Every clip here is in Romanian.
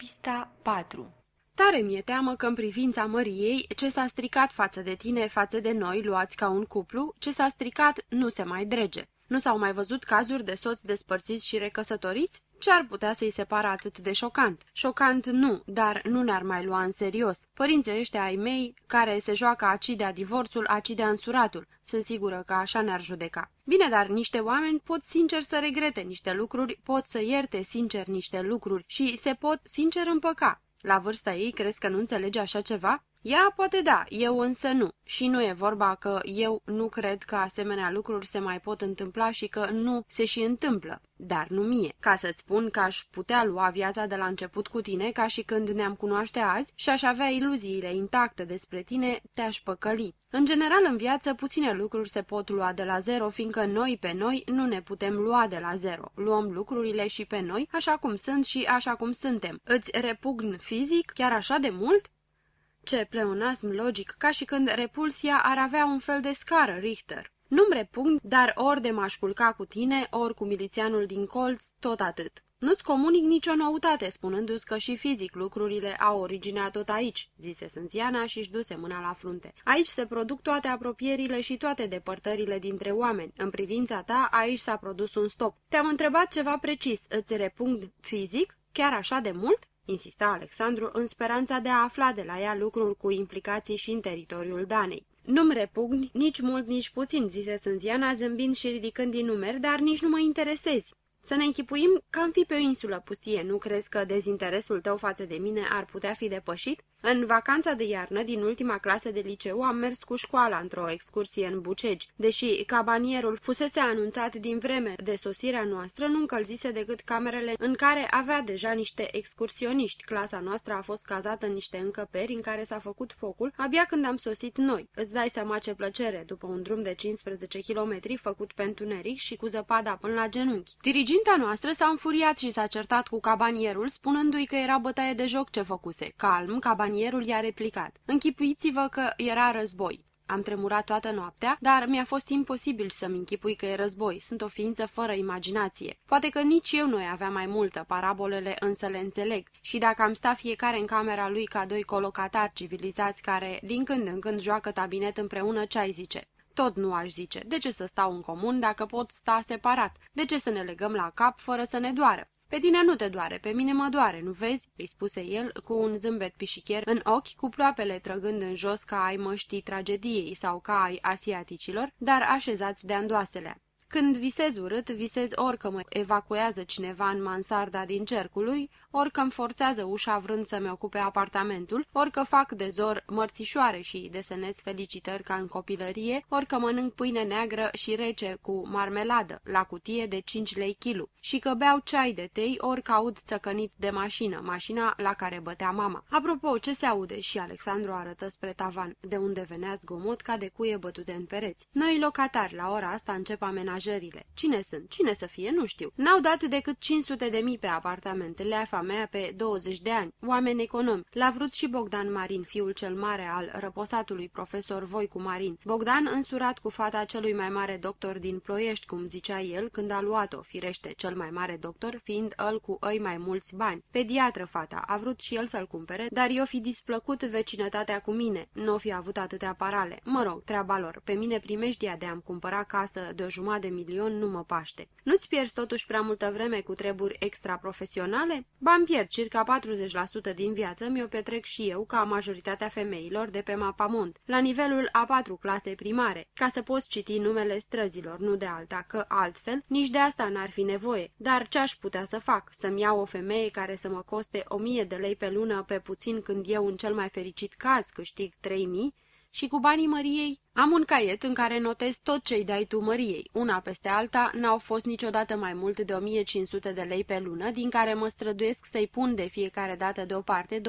Pista 4 Tare mi-e teamă că în privința Măriei, ce s-a stricat față de tine, față de noi, luați ca un cuplu, ce s-a stricat nu se mai drege. Nu s-au mai văzut cazuri de soți despărțiți și recăsătoriți? Ce ar putea să-i separă atât de șocant? Șocant nu, dar nu ne-ar mai lua în serios. Părinții ăștia ai mei, care se joacă acidea divorțul, acidea însuratul, sunt sigură că așa ne-ar judeca. Bine, dar niște oameni pot sincer să regrete niște lucruri, pot să ierte sincer niște lucruri și se pot sincer împăca. La vârsta ei, crezi că nu înțelege așa ceva? Ea poate da, eu însă nu. Și nu e vorba că eu nu cred că asemenea lucruri se mai pot întâmpla și că nu se și întâmplă. Dar nu mie. Ca să-ți spun că aș putea lua viața de la început cu tine ca și când ne-am cunoaște azi și aș avea iluziile intacte despre tine, te-aș păcăli. În general, în viață, puține lucruri se pot lua de la zero, fiindcă noi pe noi nu ne putem lua de la zero. Luăm lucrurile și pe noi, așa cum sunt și așa cum suntem. Îți repugn fizic chiar așa de mult? Ce pleonasm logic, ca și când repulsia ar avea un fel de scară Richter. Nu-mi repugn, dar ori de m-aș culca cu tine, ori cu milițianul din colț, tot atât. Nu-ți comunic nicio noutate, spunându-ți că și fizic lucrurile au originea tot aici, zise Sânziana și își duse mâna la frunte. Aici se produc toate apropierile și toate depărtările dintre oameni. În privința ta, aici s-a produs un stop. Te-am întrebat ceva precis, îți repugn fizic? Chiar așa de mult? Insista Alexandru în speranța de a afla de la ea lucruri cu implicații și în teritoriul Danei. Nu-mi repugni, nici mult, nici puțin, zise Sânziana, zâmbind și ridicând din numeri, dar nici nu mă interesezi. Să ne închipuim că am fi pe o insulă pustie, nu crezi că dezinteresul tău față de mine ar putea fi depășit? În vacanța de iarnă din ultima clasă de liceu am mers cu școala într-o excursie în Bucegi. Deși cabanierul fusese anunțat din vreme de sosirea noastră, nu încălzise decât camerele în care avea deja niște excursioniști. Clasa noastră a fost cazată în niște încăperi în care s-a făcut focul abia când am sosit noi. Îți dai seama ce plăcere după un drum de 15 km făcut pe întuneric și cu zăpada până la genunchi. Diriginta noastră s-a înfuriat și s-a certat cu cabanierul, spunându-i că era bătaie de joc ce făcuse. Calm, cabanierul Cabanierul i-a replicat. Închipuiți-vă că era război. Am tremurat toată noaptea, dar mi-a fost imposibil să-mi închipui că e război. Sunt o ființă fără imaginație. Poate că nici eu nu avea mai multă, parabolele însă le înțeleg. Și dacă am sta fiecare în camera lui ca doi colocatari civilizați care, din când în când, joacă tabinet împreună, ce ai zice? Tot nu aș zice. De ce să stau în comun dacă pot sta separat? De ce să ne legăm la cap fără să ne doară? Pe tine nu te doare, pe mine mă doare, nu vezi?" îi spuse el cu un zâmbet pișichier în ochi, cu ploapele trăgând în jos ca ai măștii tragediei sau ca ai asiaticilor, dar așezați de andoaselea. Când visez urât, visez orică mă evacuează cineva în mansarda din cercului, orică îmi forțează ușa vrând să-mi ocupe apartamentul, orică fac de zor mărțișoare și desenez felicitări ca în copilărie, orică mănânc pâine neagră și rece cu marmeladă, la cutie de 5 lei kilu, și că beau ceai de tei, ori caud țăcănit de mașină, mașina la care bătea mama. Apropo, ce se aude? Și Alexandru arătă spre tavan, de unde venea zgomot ca de cuie bătute în pereți. Noi locatari, la ora asta încep amenajările. Cine sunt? Cine să fie? Nu știu. N-au dat decât 500 de mii pe apartamente, le mea pe 20 de ani, oameni economi. L-a vrut și Bogdan Marin, fiul cel mare al răposatului profesor Voicu Marin. Bogdan însurat cu fata celui mai mare doctor din Ploiești, cum zicea el când a luat-o, firește, cel mai mare doctor, fiind el cu ei mai mulți bani. Pediatră fata, a vrut și el să-l cumpere, dar i-o fi displăcut vecinătatea cu mine, nu o fi avut atâtea parale. Mă rog, treaba lor, pe mine primejdia de a-mi cumpăra casă de o jumătate de milion nu mă paște. Nu-ți pierzi totuși prea multă vreme cu treburi extraprofesionale? Ba îmi pierd circa 40% din viață, mi-o petrec și eu, ca majoritatea femeilor de pe mapamont, la nivelul a patru clase primare, ca să poți citi numele străzilor, nu de alta, că altfel nici de asta n-ar fi nevoie. Dar ce aș putea să fac? Să-mi iau o femeie care să mă coste o mie de lei pe lună pe puțin când eu, în cel mai fericit caz, câștig trei mii? Și cu banii Măriei? Am un caiet în care notez tot ce-i dai tu Măriei. Una peste alta n-au fost niciodată mai mult de 1500 de lei pe lună, din care mă străduiesc să-i pun de fiecare dată deoparte 2-300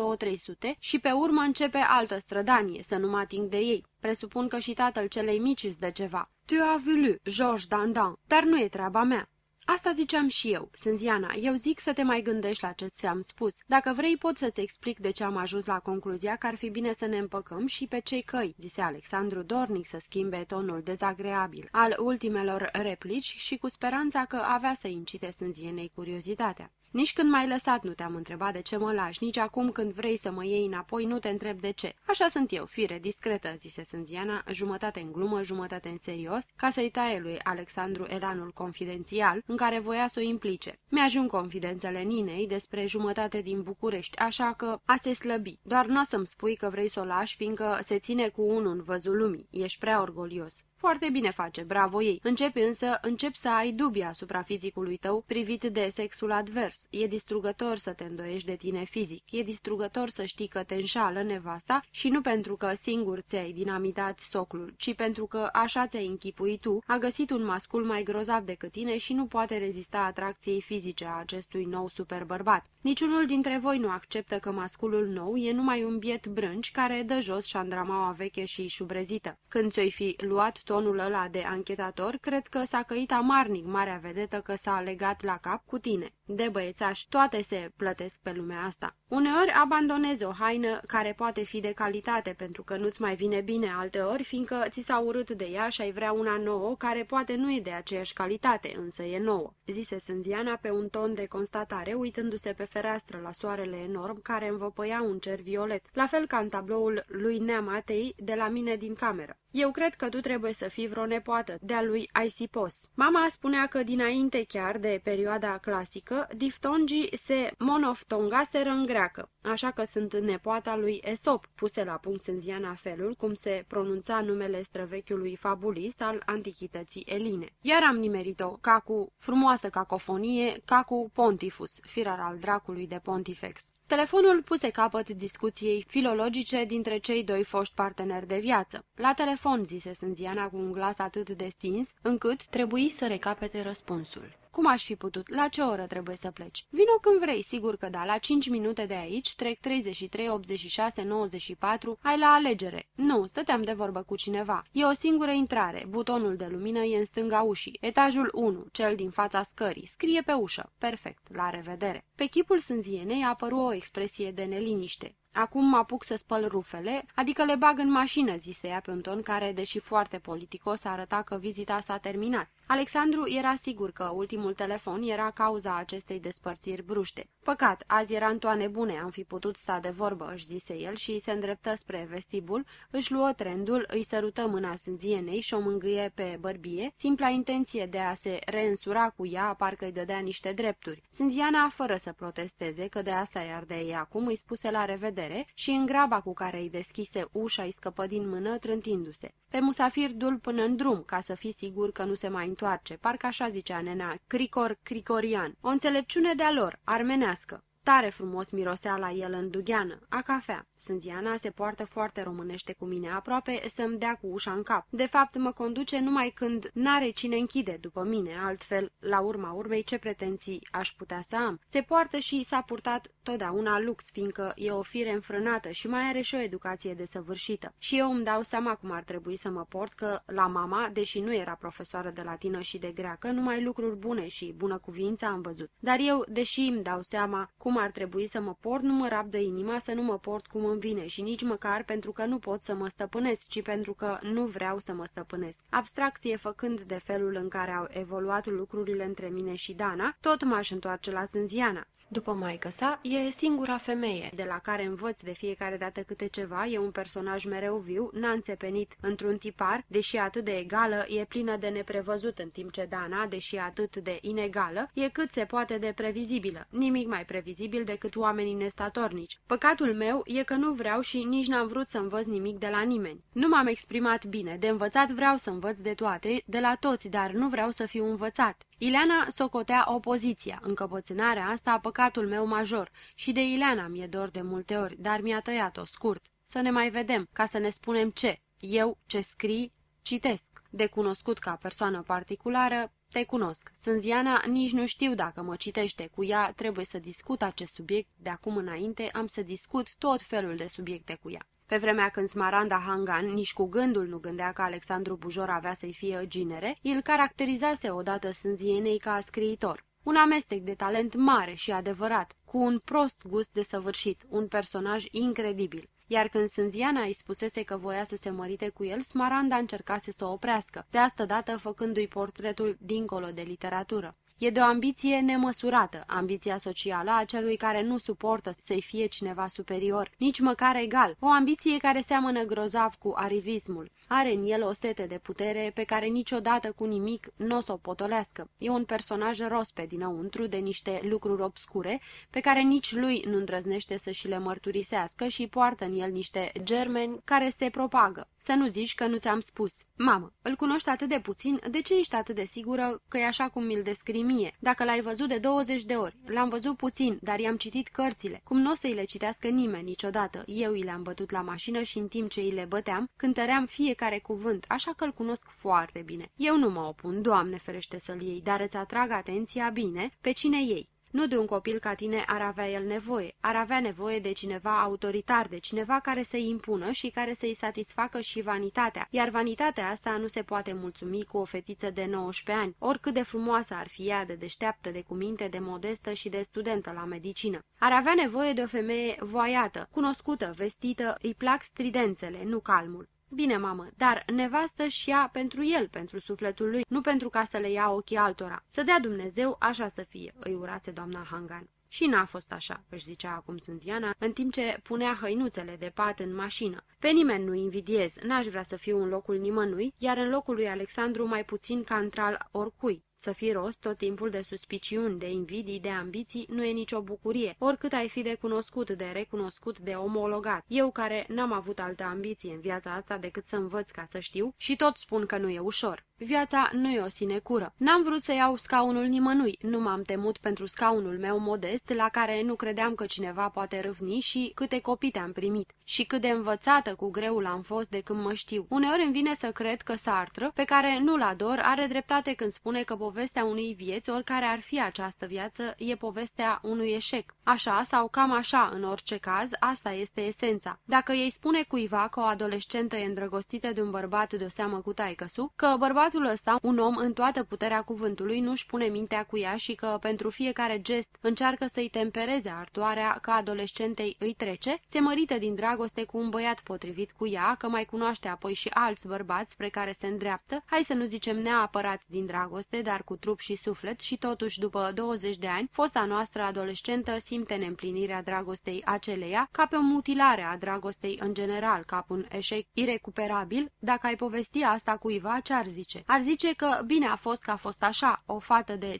și pe urmă începe altă strădanie, să nu mă ating de ei. Presupun că și tatăl celei mici îți dă ceva. Tu as voulu, Georges Dandan, dar nu e treaba mea. Asta ziceam și eu, Sânziana, eu zic să te mai gândești la ce ți-am spus. Dacă vrei, pot să-ți explic de ce am ajuns la concluzia că ar fi bine să ne împăcăm și pe cei căi, zise Alexandru dornic să schimbe tonul dezagreabil al ultimelor replici și cu speranța că avea să incite Sânzienei curiozitatea. Nici când m-ai lăsat nu te-am întrebat de ce mă lași, nici acum când vrei să mă iei înapoi nu te întreb de ce. Așa sunt eu, fire discretă, zise Sânziana, jumătate în glumă, jumătate în serios, ca să-i taie lui Alexandru Elanul confidențial, în care voia să o implice. Mi-ajung confidențele Ninei despre jumătate din București, așa că a se slăbi. Doar nu o să-mi spui că vrei să o lași, fiindcă se ține cu unul în văzul lumii. Ești prea orgolios. Foarte bine face, bravo ei. Începi însă, încep să ai dubii asupra fizicului tău privit de sexul advers. E distrugător să te îndoiești de tine fizic. E distrugător să știi că te înșală nevasta și nu pentru că singur ți-ai dinamitat soclul, ci pentru că așa ți-ai închipuit tu, a găsit un mascul mai grozav decât tine și nu poate rezista atracției fizice a acestui nou super bărbat. Niciunul dintre voi nu acceptă că masculul nou e numai un biet brânci care dă jos șandramaua veche și șubrezită. Când ți-o fi luat tonul ăla de anchetator, cred că s-a căit amarnic marea vedetă că s-a legat la cap cu tine. De băiețaș, toate se plătesc pe lumea asta. Uneori abandonezi o haină care poate fi de calitate pentru că nu-ți mai vine bine alteori, fiindcă ți s-a urât de ea și ai vrea una nouă care poate nu e de aceeași calitate, însă e nouă, zise Sândiana pe un ton de constatare, uitându-se pe fereastră la soarele enorm care învăpăia un cer violet, la fel ca în tabloul lui Neamatei de la mine din cameră. Eu cred că tu trebuie să fii vreo nepoată de-a lui Aisipos. Mama spunea că dinainte chiar de perioada clasică, diftongii se monoftongaseră în greacă, așa că sunt nepoata lui Esop, puse la punct Sânziana felul cum se pronunța numele străvechiului fabulist al antichității eline. Iar am nimerit-o ca cu frumoasă cacofonie, ca cu Pontifus, firar al dracului de Pontifex. Telefonul puse capăt discuției filologice dintre cei doi foști parteneri de viață. La telefon, zise Sânziana cu un glas atât de stins, încât trebuie să recapete răspunsul. Cum aș fi putut? La ce oră trebuie să pleci? Vino când vrei, sigur că da, la 5 minute de aici, trec 33, 86, 94, ai la alegere. Nu, stăteam de vorbă cu cineva. E o singură intrare, butonul de lumină e în stânga ușii, etajul 1, cel din fața scării, scrie pe ușă. Perfect, la revedere. Pe chipul sânzienei apăru o expresie de neliniște. Acum mă apuc să spăl rufele, adică le bag în mașină, zise ea pe un ton care, deși foarte politicos, arăta că vizita s-a terminat. Alexandru era sigur că ultimul telefon era cauza acestei despărțiri bruște. Păcat, azi era Antoane bune, am fi putut sta de vorbă, își zise el și se îndreptă spre vestibul, își luă trendul, îi sărută mâna sânzienei și o mângâie pe bărbie, simpla intenție de a se reînsura cu ea, parcă îi dădea niște drepturi. Sânziana, fără să protesteze, că de asta i-ar de ei acum, îi spuse la revedere și în graba cu care îi deschise ușa îi scăpă din mână, trântindu-se. Pe musafir dul până în drum, ca să fii sigur că nu se mai întoarce, parcă așa zicea nena, cricor cricorian. O înțelepciune de-a lor, armenească. Tare frumos mirosea la el în dugheană, a cafea. Sânziana se poartă foarte românește cu mine, aproape să-mi dea cu ușa în cap. De fapt, mă conduce numai când n-are cine închide după mine, altfel, la urma urmei, ce pretenții aș putea să am? Se poartă și s-a purtat totdeauna lux, fiindcă e o fire înfrânată și mai are și o educație desăvârșită. Și eu îmi dau seama cum ar trebui să mă port, că la mama, deși nu era profesoară de latină și de greacă, numai lucruri bune și bună cuvință am văzut. Dar eu, deși îmi dau seama cum ar trebui să mă port, nu mă rabdă inima să nu mă port cum îmi vine și nici măcar pentru că nu pot să mă stăpânesc, ci pentru că nu vreau să mă stăpânesc. Abstracție făcând de felul în care au evoluat lucrurile între mine și Dana, tot m-aș întoarce la Sânziana. După maică sa, e singura femeie, de la care învăț de fiecare dată câte ceva, e un personaj mereu viu, n-a înțepenit într-un tipar, deși atât de egală, e plină de neprevăzut, în timp ce Dana, deși atât de inegală, e cât se poate de previzibilă, nimic mai previzibil decât oamenii nestatornici. Păcatul meu e că nu vreau și nici n-am vrut să învăț nimic de la nimeni. Nu m-am exprimat bine, de învățat vreau să învăț de toate, de la toți, dar nu vreau să fiu învățat. Ileana socotea opoziția, încăpățânarea asta păcatul meu major, și de Ileana mi-e dor de multe ori, dar mi-a tăiat-o scurt. Să ne mai vedem, ca să ne spunem ce. Eu, ce scrii, citesc. De cunoscut ca persoană particulară, te cunosc. Sânziana nici nu știu dacă mă citește. Cu ea trebuie să discut acest subiect. De acum înainte am să discut tot felul de subiecte cu ea. Pe vremea când Smaranda Hangan nici cu gândul nu gândea că Alexandru Bujor avea să-i fie ginere, el caracterizase odată Sânzienei ca scriitor. Un amestec de talent mare și adevărat, cu un prost gust de săvârșit, un personaj incredibil. Iar când Sânziana îi spusese că voia să se mărite cu el, Smaranda încercase să o oprească, de asta dată făcându-i portretul dincolo de literatură. E de o ambiție nemăsurată, ambiția socială a celui care nu suportă să-i fie cineva superior, nici măcar egal, o ambiție care seamănă grozav cu arivismul. Are în el o sete de putere pe care niciodată cu nimic nu o să o potolească. E un personaj rospe dinăuntru de niște lucruri obscure pe care nici lui nu îndrăznește să și le mărturisească și poartă în el niște germeni care se propagă. Să nu zici că nu ți-am spus. Mamă, îl cunoști atât de puțin, de ce ești atât de sigură că e așa cum mi-l descrii mie? Dacă l-ai văzut de 20 de ori, l-am văzut puțin, dar i-am citit cărțile. Cum nu o să-i le citească nimeni niciodată. Eu i le-am bătut la mașină și în timp ce îi le băteam, cântăream fiecare cuvânt, așa că îl cunosc foarte bine. Eu nu mă opun, Doamne ferește să-l iei, dar îți atrag atenția bine pe cine ei. Nu de un copil ca tine ar avea el nevoie, ar avea nevoie de cineva autoritar, de cineva care să-i impună și care să-i satisfacă și vanitatea, iar vanitatea asta nu se poate mulțumi cu o fetiță de 19 ani, oricât de frumoasă ar fi ea, de deșteaptă, de cuminte, de modestă și de studentă la medicină. Ar avea nevoie de o femeie voiată, cunoscută, vestită, îi plac stridențele, nu calmul. Bine, mamă, dar nevastă și ea pentru el, pentru sufletul lui, nu pentru ca să le ia ochii altora. Să dea Dumnezeu așa să fie, îi urase doamna Hangan. Și n-a fost așa, își zicea acum Sânziana, în timp ce punea hăinuțele de pat în mașină. Pe nimeni nu invidiez, n-aș vrea să fiu în locul nimănui, iar în locul lui Alexandru mai puțin ca într-al oricui. Să fii rost tot timpul de suspiciuni, de invidii, de ambiții, nu e nicio bucurie, oricât ai fi de cunoscut, de recunoscut, de omologat. Eu care n-am avut altă ambiție în viața asta decât să învăț ca să știu și tot spun că nu e ușor. Viața nu e o sinecură. N-am vrut să iau scaunul nimănui, nu m-am temut pentru scaunul meu modest, la care nu credeam că cineva poate râvni și câte copii te-am primit. Și cât de învățată cu greul am fost de când mă știu. Uneori îmi vine să cred că Sartre, pe care nu-l ador, are dreptate când spune că povestea unui vieți, oricare ar fi această viață, e povestea unui eșec. Așa sau cam așa, în orice caz, asta este esența. Dacă ei spune cuiva că o adolescentă e îndrăgostită de un bărbat de o seamă cu taicăsu, că bărbatul ăsta, un om în toată puterea cuvântului, nu-și pune mintea cu ea și că pentru fiecare gest încearcă să-i tempereze artoarea că adolescentei îi trece, se mărită din dragoste cu un băiat potrivit cu ea, că mai cunoaște apoi și alți bărbați spre care se îndreaptă, hai să nu zicem neapărat din dragoste, dar cu trup și suflet și totuși după 20 de ani, fosta noastră adolescentă simte neîmplinirea dragostei aceleia ca pe o mutilare a dragostei în general, ca pe un eșec irecuperabil. Dacă ai povesti asta cuiva, ce-ar zice? Ar zice că bine a fost că a fost așa, o fată de 15-16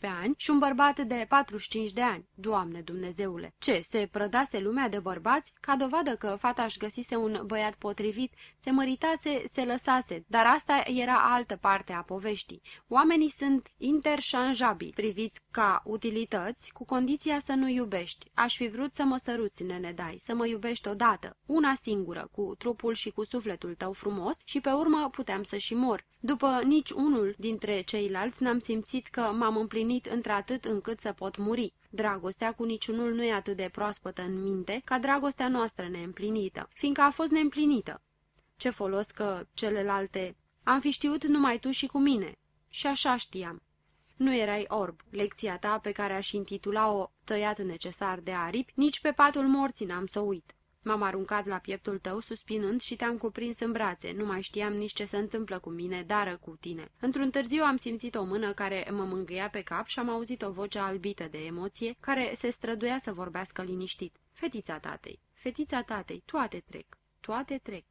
ani și un bărbat de 45 de ani. Doamne Dumnezeule! Ce, se prădase lumea de bărbați? Ca dovadă că fata își găsise un băiat potrivit, se măritase, se lăsase, dar asta era altă parte a poveștii. Oamenii sunt interșanjabili, priviți ca utilități, cu condiția să nu iubești. Aș fi vrut să mă săruți, nenedai, să mă iubești odată, una singură, cu trupul și cu sufletul tău frumos și pe urmă puteam să și mor. După nici unul dintre ceilalți n-am simțit că m-am împlinit într-atât încât să pot muri. Dragostea cu niciunul nu e atât de proaspătă în minte ca dragostea noastră neîmplinită, fiindcă a fost neîmplinită. Ce folos că celelalte... Am fi știut numai tu și cu mine. Și așa știam. Nu erai orb, lecția ta pe care aș intitula-o tăiat necesar de aripi, nici pe patul morții n-am să uit. M-am aruncat la pieptul tău, suspinând și te-am cuprins în brațe. Nu mai știam nici ce se întâmplă cu mine, dară cu tine. Într-un târziu am simțit o mână care mă mângâia pe cap și am auzit o voce albită de emoție, care se străduia să vorbească liniștit. Fetița tatei, fetița tatei, toate trec, toate trec.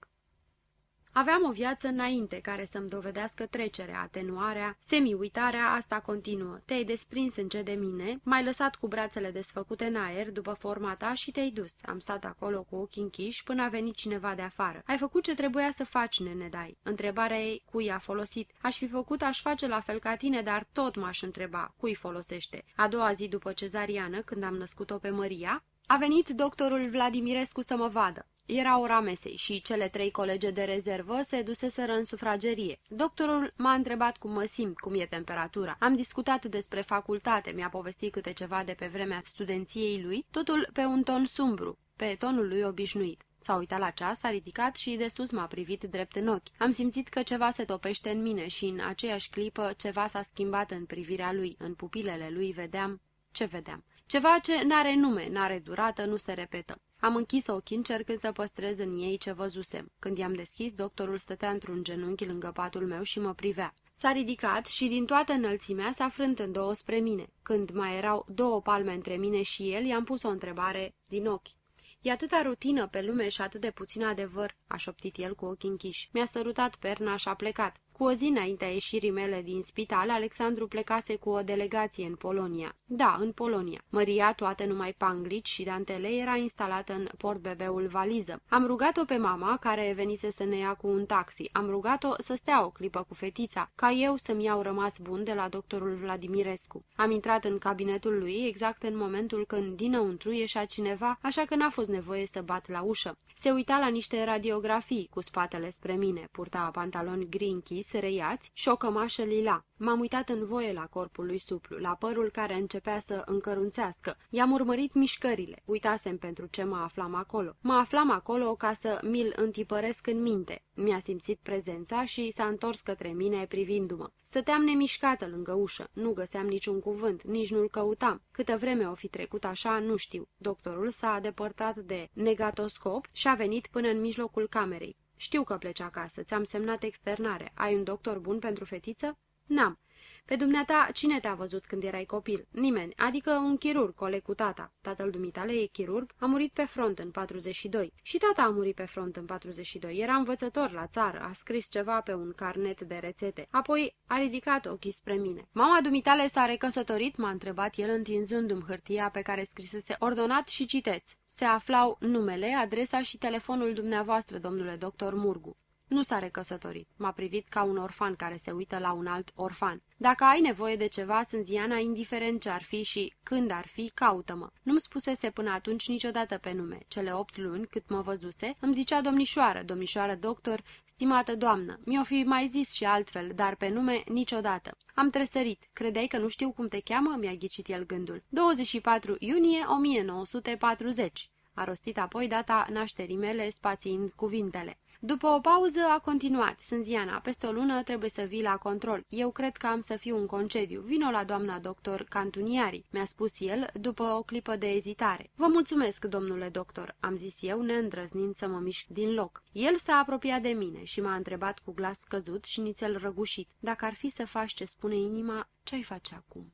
Aveam o viață înainte care să-mi dovedească trecerea, atenuarea, semi-uitarea, asta continuă. Te-ai desprins încet de mine, m-ai lăsat cu brațele desfăcute în aer după forma ta și te-ai dus. Am stat acolo cu ochii închiși până a venit cineva de afară. Ai făcut ce trebuia să faci, nenedai. Întrebarea ei, cui a folosit? Aș fi făcut, aș face la fel ca tine, dar tot m-aș întreba, cui folosește? A doua zi după cezariană, când am născut-o pe Maria, a venit doctorul Vladimirescu să mă vadă. Era ora mesei și cele trei colege de rezervă se duseseră în sufragerie. Doctorul m-a întrebat cum mă simt, cum e temperatura. Am discutat despre facultate, mi-a povestit câte ceva de pe vremea studenției lui, totul pe un ton sumbru, pe tonul lui obișnuit. S-a uitat la ceas, a ridicat și de sus m-a privit drept în ochi. Am simțit că ceva se topește în mine și în aceeași clipă ceva s-a schimbat în privirea lui. În pupilele lui vedeam... Ce vedeam? Ceva ce n-are nume, n-are durată, nu se repetă. Am închis ochii încercând să păstrez în ei ce văzusem. Când i-am deschis, doctorul stătea într-un genunchi lângă patul meu și mă privea. S-a ridicat și din toată înălțimea s-a frânt în două spre mine. Când mai erau două palme între mine și el, i-am pus o întrebare din ochi. E atâta rutină pe lume și atât de puțin adevăr, a șoptit el cu ochii închiși. Mi-a sărutat perna și a plecat. Cu o zi înaintea ieșirii mele din spital, Alexandru plecase cu o delegație în Polonia. Da, în Polonia. Măria, toate numai panglici și dantele, era instalată în portbebeul valiză. Am rugat-o pe mama, care venise să ne ia cu un taxi. Am rugat-o să stea o clipă cu fetița, ca eu să-mi iau rămas bun de la doctorul Vladimirescu. Am intrat în cabinetul lui exact în momentul când dinăuntru ieșea cineva, așa că n-a fost nevoie să bat la ușă. Se uita la niște radiografii cu spatele spre mine, purta pantaloni gri închis, reiați și o cămașă lila. M-am uitat în voie la corpul lui suplu, la părul care începea să încărunțească. I-am urmărit mișcările. Uitasem pentru ce mă aflam acolo. Mă aflam acolo ca să mi-l întipăresc în minte. Mi-a simțit prezența și s-a întors către mine privindu-mă. Stăteam nemișcată lângă ușă. Nu găseam niciun cuvânt, nici nu-l căutam. Câtă vreme o fi trecut așa, nu știu. Doctorul s-a depărtat de negatoscop și a venit până în mijlocul camerei. Știu că pleci acasă, ți-am semnat externare. Ai un doctor bun pentru fetiță? N-am. Pe dumneata, cine te-a văzut când erai copil? Nimeni, adică un chirurg, coleg cu tata. Tatăl dumitale e chirurg, a murit pe front în 42. Și tata a murit pe front în 42. Era învățător la țară, a scris ceva pe un carnet de rețete. Apoi a ridicat ochii spre mine. Mama dumitale s-a recăsătorit? M-a întrebat el întinzându-mi hârtia pe care scrisese ordonat și citeți. Se aflau numele, adresa și telefonul dumneavoastră, domnule doctor Murgu. Nu s-a recăsătorit. M-a privit ca un orfan care se uită la un alt orfan. Dacă ai nevoie de ceva, sunt Ziana, indiferent ce ar fi și când ar fi, caută-mă. Nu-mi spusese până atunci niciodată pe nume. Cele opt luni, cât mă văzuse, îmi zicea domnișoară, domnișoară doctor, stimată doamnă. Mi-o fi mai zis și altfel, dar pe nume niciodată. Am tresărit. Credeai că nu știu cum te cheamă? Mi-a ghicit el gândul. 24 iunie 1940. A rostit apoi data nașterii mele, spațiind cuvintele. După o pauză a continuat. Sânziana, peste o lună trebuie să vii la control. Eu cred că am să fiu în concediu. Vino la doamna doctor Cantuniari, mi-a spus el, după o clipă de ezitare. Vă mulțumesc, domnule doctor, am zis eu, neîndrăznind să mă mișc din loc. El s-a apropiat de mine și m-a întrebat cu glas scăzut și nițel răgușit. Dacă ar fi să faci ce spune inima, ce-ai face acum?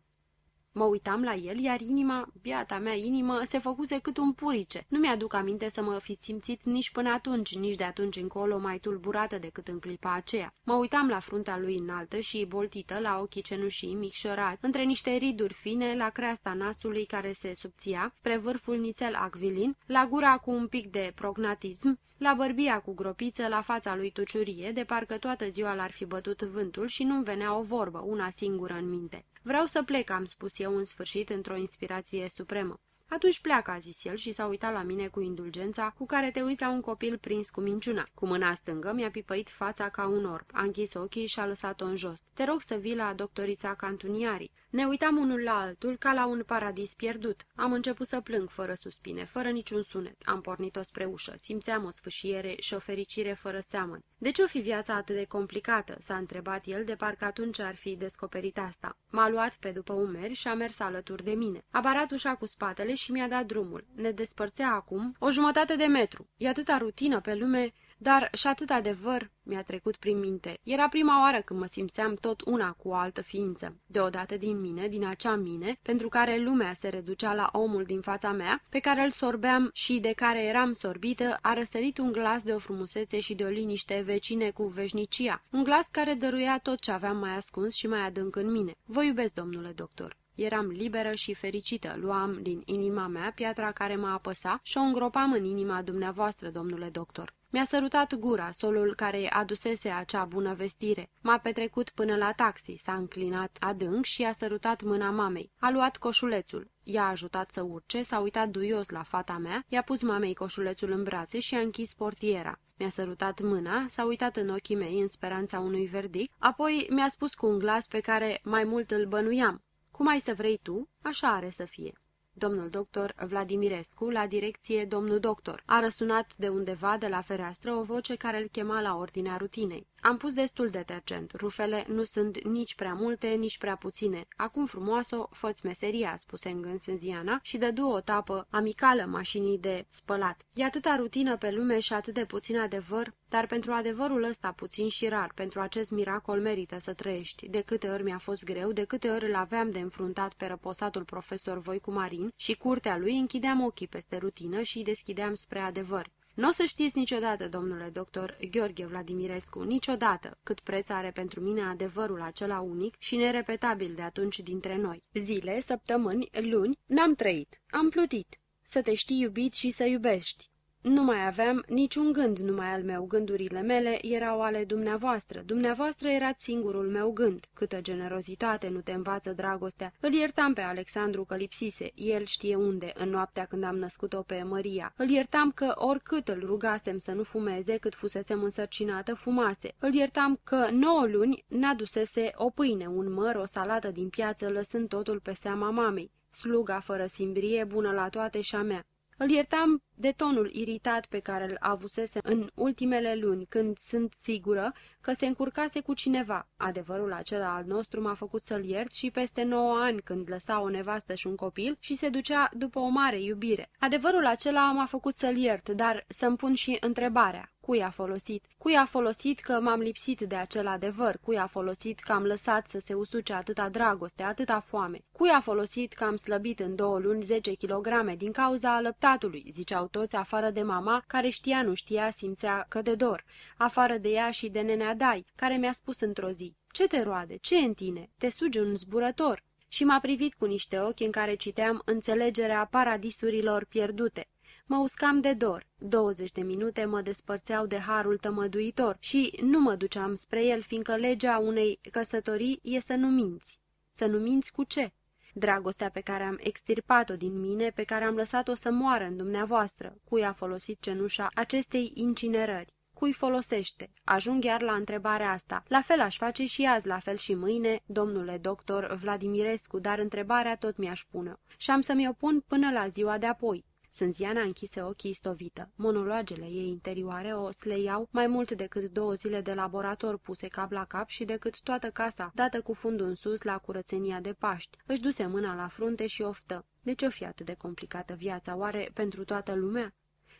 Mă uitam la el, iar inima, biata mea inimă, se făcuse cât un purice. Nu mi-aduc aminte să mă fi simțit nici până atunci, nici de atunci încolo mai tulburată decât în clipa aceea. Mă uitam la fruntea lui înaltă și boltită, la ochii cenușii micșorați, între niște riduri fine, la creasta nasului care se subția, spre vârful nițel acvilin, la gura cu un pic de prognatism, la bărbia cu gropiță, la fața lui tuciurie, de parcă toată ziua l-ar fi bătut vântul și nu-mi venea o vorbă, una singură în minte. Vreau să plec, am spus eu în sfârșit, într-o inspirație supremă. Atunci pleacă, a zis el și s-a uitat la mine cu indulgența cu care te uiți la un copil prins cu minciuna. Cu mâna stângă mi-a pipăit fața ca un orb. A închis ochii și a lăsat-o în jos. Te rog să vii la doctorița Cantuniari. Ne uitam unul la altul ca la un paradis pierdut. Am început să plâng fără suspine, fără niciun sunet. Am pornit-o spre ușă. Simțeam o sfâșiere și o fericire fără seamăn. De ce o fi viața atât de complicată?" s-a întrebat el, de parcă atunci ar fi descoperit asta. M-a luat pe după umeri și a mers alături de mine. A barat ușa cu spatele și mi-a dat drumul. Ne despărțea acum o jumătate de metru. E atâta rutină pe lume dar și atât adevăr mi-a trecut prin minte. Era prima oară când mă simțeam tot una cu o altă ființă. Deodată din mine, din acea mine, pentru care lumea se reducea la omul din fața mea, pe care îl sorbeam și de care eram sorbită, a răsărit un glas de o frumusețe și de o liniște vecine cu veșnicia. Un glas care dăruia tot ce aveam mai ascuns și mai adânc în mine. Vă iubesc, domnule doctor. Eram liberă și fericită. Luam din inima mea piatra care mă apăsa și o îngropam în inima dumneavoastră, domnule doctor. Mi-a sărutat gura, solul care adusese acea bună vestire. M-a petrecut până la taxi, s-a înclinat adânc și a sărutat mâna mamei. A luat coșulețul. I-a ajutat să urce, s-a uitat duios la fata mea, i-a pus mamei coșulețul în brațe și a închis portiera. Mi-a sărutat mâna, s-a uitat în ochii mei în speranța unui verdict, apoi mi-a spus cu un glas pe care mai mult îl bănuiam. Cum ai să vrei tu, așa are să fie. Domnul doctor Vladimirescu, la direcție domnul doctor. A răsunat de undeva de la fereastră o voce care îl chema la ordinea rutinei. Am pus destul detergent. Rufele nu sunt nici prea multe, nici prea puține. Acum frumoasă, fă-ți meseria, spuse în gând Senziana și dădu o tapă amicală mașinii de spălat. E atâta rutină pe lume și atât de puțin adevăr, dar pentru adevărul ăsta puțin și rar, pentru acest miracol merită să trăiești. De câte ori mi-a fost greu, de câte ori îl aveam de înfruntat pe răposatul profesor Voicu Marin și curtea lui, închideam ochii peste rutină și îi deschideam spre adevăr. Nu o să știți niciodată, domnule doctor Gheorghe Vladimirescu, niciodată, cât preț are pentru mine adevărul acela unic și nerepetabil de atunci dintre noi. Zile, săptămâni, luni, n-am trăit, am plutit. Să te știi iubit și să iubești. Nu mai aveam niciun gând numai al meu, gândurile mele erau ale dumneavoastră. Dumneavoastră erați singurul meu gând. Câtă generozitate nu te învață dragostea. Îl iertam pe Alexandru că lipsise, el știe unde, în noaptea când am născut-o pe Maria. Îl iertam că oricât îl rugasem să nu fumeze, cât fusesem însărcinată, fumase. Îl iertam că nouă luni n-adusese o pâine, un măr, o salată din piață, lăsând totul pe seama mamei. Sluga fără simbrie, bună la toate și a mea. Îl iertam de tonul iritat pe care îl avusese în ultimele luni, când sunt sigură că se încurcase cu cineva. Adevărul acela al nostru m-a făcut să-l iert și peste nouă ani, când lăsa o nevastă și un copil și se ducea după o mare iubire. Adevărul acela m-a făcut să-l iert, dar să-mi pun și întrebarea. Cui a folosit? Cui a folosit că m-am lipsit de acel adevăr? Cui a folosit că am lăsat să se usuce atâta dragoste, atâta foame? Cui a folosit că am slăbit în două luni 10 kilograme din cauza alăptatului? Ziceau toți, afară de mama, care știa, nu știa, simțea că de dor. Afară de ea și de nenea Dai, care mi-a spus într-o zi, Ce te roade? Ce în tine? Te suge un zburător?" Și m-a privit cu niște ochi în care citeam înțelegerea paradisurilor pierdute. Mă uscam de dor. 20 de minute mă despărțeau de harul tămăduitor și nu mă duceam spre el, fiindcă legea unei căsătorii e să nu minți. Să nu minți cu ce? Dragostea pe care am extirpat-o din mine, pe care am lăsat-o să moară în dumneavoastră, cui a folosit cenușa acestei incinerări? Cui folosește? Ajung iar la întrebarea asta. La fel aș face și azi, la fel și mâine, domnule doctor Vladimirescu, dar întrebarea tot mi-aș pune. Și am să-mi o pun până la ziua de apoi. Sânziana închise ochii stovită. Monologele ei interioare o sleiau mai mult decât două zile de laborator puse cap la cap și decât toată casa, dată cu fundul în sus la curățenia de Paști. Își duse mâna la frunte și oftă. De ce o fi atât de complicată viața, oare, pentru toată lumea?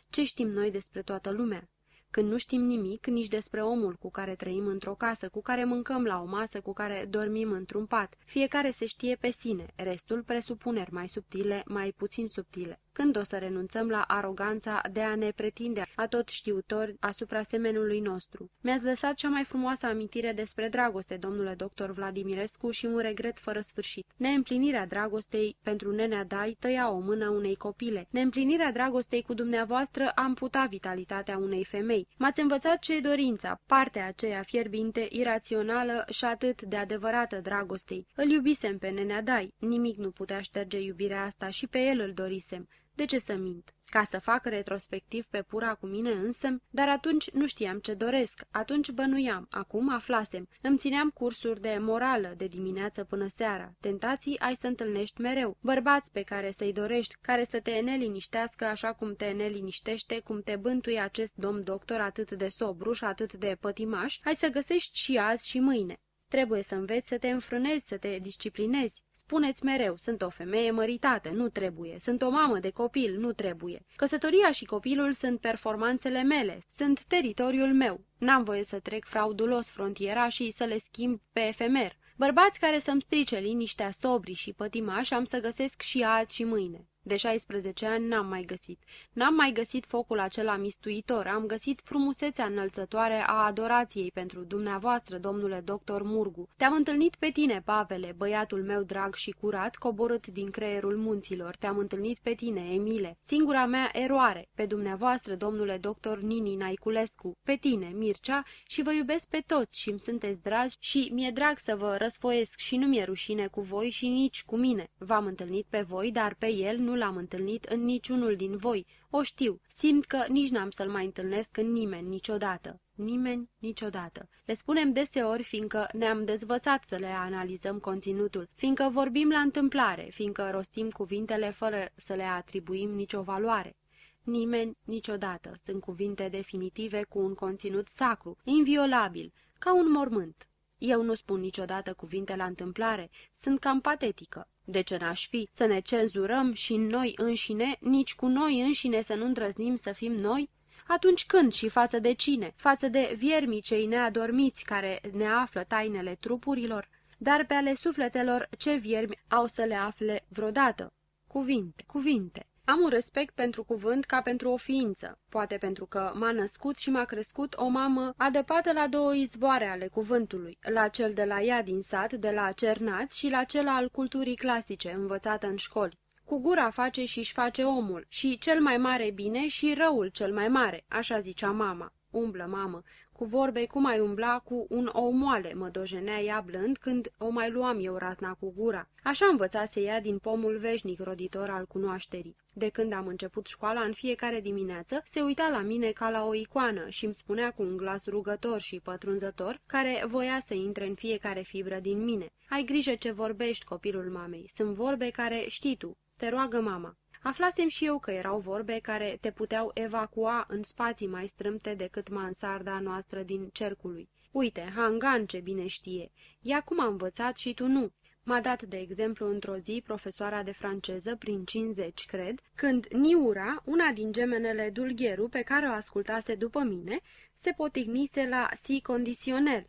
Ce știm noi despre toată lumea? când nu știm nimic nici despre omul cu care trăim într-o casă, cu care mâncăm la o masă, cu care dormim într-un pat. Fiecare se știe pe sine, restul presupuneri mai subtile, mai puțin subtile. Când o să renunțăm la aroganța de a ne pretinde a tot știutori asupra semenului nostru? Mi-ați lăsat cea mai frumoasă amintire despre dragoste, domnule doctor Vladimirescu, și un regret fără sfârșit. Neîmplinirea dragostei pentru nenea Dai tăia o mână unei copile. Neîmplinirea dragostei cu dumneavoastră am putea vitalitatea unei femei. M-ați învățat ce e dorința, partea aceea fierbinte, irațională și atât de adevărată dragostei. Îl iubisem pe nenea Dai. Nimic nu putea șterge iubirea asta și pe el îl dorisem. De ce să mint? Ca să fac retrospectiv pe pura cu mine însă, dar atunci nu știam ce doresc, atunci bănuiam, acum aflasem. Îmi țineam cursuri de morală de dimineață până seara. Tentații ai să întâlnești mereu. Bărbați pe care să-i dorești, care să te neliniștească așa cum te neliniștește, cum te bântuie acest domn doctor atât de sobru și atât de pătimaș, ai să găsești și azi și mâine. Trebuie să înveți să te înfrânezi, să te disciplinezi. Spuneți mereu, sunt o femeie măritată, nu trebuie. Sunt o mamă de copil, nu trebuie. Căsătoria și copilul sunt performanțele mele, sunt teritoriul meu. N-am voie să trec fraudulos frontiera și să le schimb pe efemer. Bărbați care să-mi strice liniștea sobri și pătimași am să găsesc și azi și mâine. De 16 ani n-am mai găsit. N-am mai găsit focul acela mistuitor, am găsit frumusețea înălțătoare a adorației pentru dumneavoastră, domnule doctor Murgu. Te-am întâlnit pe tine, Pavele, băiatul meu drag și curat, coborât din creierul munților. Te-am întâlnit pe tine, Emile, singura mea eroare, pe dumneavoastră, domnule doctor Nini Naiculescu, pe tine, Mircea, și vă iubesc pe toți și îmi sunteți dragi și mi-e drag să vă răsfoiesc și nu mi-e rușine cu voi și nici cu mine. V-am întâlnit pe voi, dar pe el nu l-am întâlnit în niciunul din voi. O știu, simt că nici n-am să-l mai întâlnesc în nimeni niciodată. Nimeni niciodată. Le spunem deseori fiindcă ne-am dezvățat să le analizăm conținutul, fiindcă vorbim la întâmplare, fiindcă rostim cuvintele fără să le atribuim nicio valoare. Nimeni niciodată sunt cuvinte definitive cu un conținut sacru, inviolabil, ca un mormânt. Eu nu spun niciodată cuvinte la întâmplare, sunt cam patetică. De ce n-aș fi? Să ne cenzurăm și noi înșine, nici cu noi înșine să nu îndrăznim să fim noi? Atunci când și față de cine? Față de viermii cei neadormiți care ne află tainele trupurilor? Dar pe ale sufletelor ce viermi au să le afle vreodată? Cuvinte, cuvinte. Am un respect pentru cuvânt ca pentru o ființă, poate pentru că m-a născut și m-a crescut o mamă adăpată la două izvoare ale cuvântului, la cel de la ea din sat, de la cernați și la cel al culturii clasice, învățată în școli. Cu gura face și-și face omul, și cel mai mare bine și răul cel mai mare, așa zicea mama. Umblă, mamă, cu vorbe cum ai umbla cu un ou moale, mă dojenea ea blând când o mai luam eu razna cu gura. Așa învățase ea din pomul veșnic roditor al cunoașterii. De când am început școala, în fiecare dimineață, se uita la mine ca la o icoană și îmi spunea cu un glas rugător și pătrunzător, care voia să intre în fiecare fibră din mine. Ai grijă ce vorbești, copilul mamei. Sunt vorbe care știi tu. Te roagă mama. Aflasem și eu că erau vorbe care te puteau evacua în spații mai strâmte decât mansarda noastră din cercului. Uite, Hangan ce bine știe. Ea cum a învățat și tu nu. M-a dat, de exemplu, într-o zi profesoara de franceză, prin 50, cred, când Niura, una din gemenele Dulgheru pe care o ascultase după mine, se potignise la si condiționel,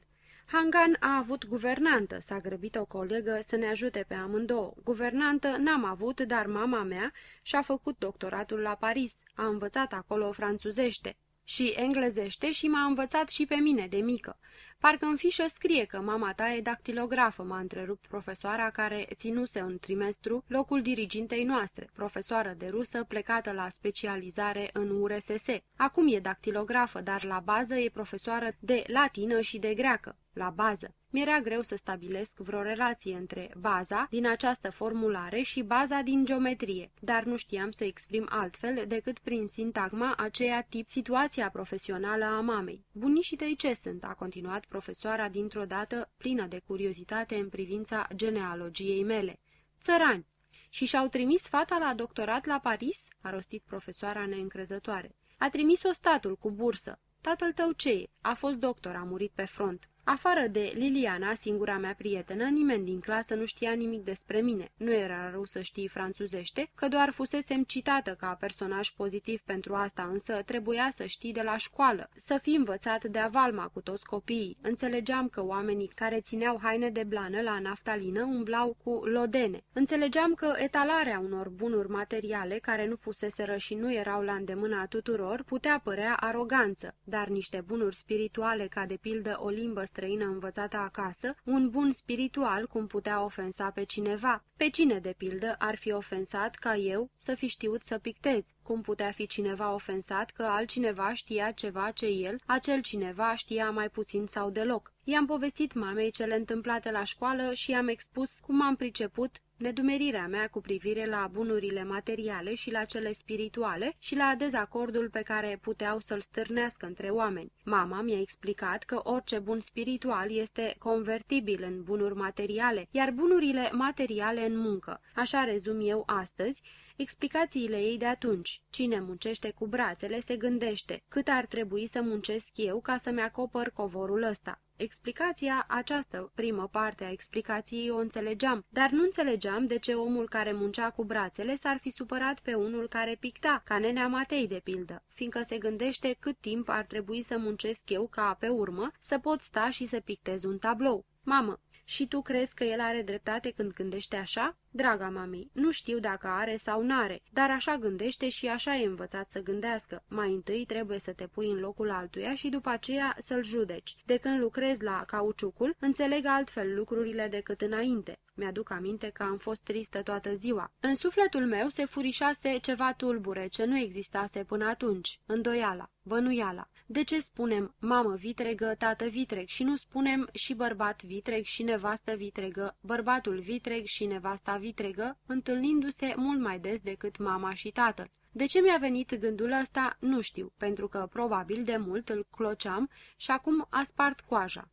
Hangan a avut guvernantă, s-a grăbit o colegă să ne ajute pe amândouă. Guvernantă n-am avut, dar mama mea și-a făcut doctoratul la Paris, a învățat acolo franțuzește și englezește și m-a învățat și pe mine de mică. Parcă în fișă scrie că mama ta e dactilografă, m-a întrerupt profesoara care ținuse un trimestru locul dirigintei noastre, profesoară de rusă plecată la specializare în URSS. Acum e dactilografă, dar la bază e profesoară de latină și de greacă la bază. Mi-era greu să stabilesc vreo relație între baza din această formulare și baza din geometrie, dar nu știam să exprim altfel decât prin sintagma aceea tip situația profesională a mamei. Bunișii tăi ce sunt? a continuat profesoara dintr-o dată plină de curiozitate în privința genealogiei mele. Țărani! Și și-au trimis fata la doctorat la Paris? a rostit profesoara neîncrezătoare. A trimis-o statul cu bursă. Tatăl tău ce e? A fost doctor, a murit pe front. Afară de Liliana, singura mea prietenă, nimeni din clasă nu știa nimic despre mine. Nu era rău să știi franțuzește, că doar fusesem citată ca personaj pozitiv pentru asta, însă trebuia să știi de la școală, să fii învățat de avalma cu toți copiii. Înțelegeam că oamenii care țineau haine de blană la naftalină umblau cu lodene. Înțelegeam că etalarea unor bunuri materiale care nu fuseseră și nu erau la îndemâna tuturor putea părea aroganță, dar niște bunuri spirituale ca de pildă o limbă străină învățată acasă, un bun spiritual cum putea ofensa pe cineva. Pe cine, de pildă, ar fi ofensat ca eu să fi știut să pictez? Cum putea fi cineva ofensat că altcineva știa ceva ce el, acel cineva știa mai puțin sau deloc? I-am povestit mamei cele întâmplate la școală și i-am expus cum am priceput nedumerirea mea cu privire la bunurile materiale și la cele spirituale și la dezacordul pe care puteau să-l stârnească între oameni. Mama mi-a explicat că orice bun spiritual este convertibil în bunuri materiale, iar bunurile materiale în muncă. Așa rezum eu astăzi explicațiile ei de atunci. Cine muncește cu brațele se gândește cât ar trebui să muncesc eu ca să-mi acopăr covorul ăsta. Explicația, această primă parte a explicației o înțelegeam, dar nu înțelegeam de ce omul care muncea cu brațele s-ar fi supărat pe unul care picta, ca nenea Matei de pildă, fiindcă se gândește cât timp ar trebui să muncesc eu ca pe urmă să pot sta și să pictez un tablou. Mamă, și tu crezi că el are dreptate când gândește așa? Draga mamei, nu știu dacă are sau n-are, dar așa gândește și așa e învățat să gândească. Mai întâi trebuie să te pui în locul altuia și după aceea să-l judeci. De când lucrezi la cauciucul, înțeleg altfel lucrurile decât înainte. Mi-aduc aminte că am fost tristă toată ziua. În sufletul meu se furișase ceva tulbure ce nu existase până atunci, îndoiala, bănuiala. De ce spunem mamă vitregă, tată vitreg și nu spunem și bărbat vitreg și nevastă vitregă, bărbatul vitreg și nevasta vitregă, întâlnindu-se mult mai des decât mama și tatăl? De ce mi-a venit gândul ăsta, nu știu, pentru că probabil de mult îl cloceam și acum a spart coaja.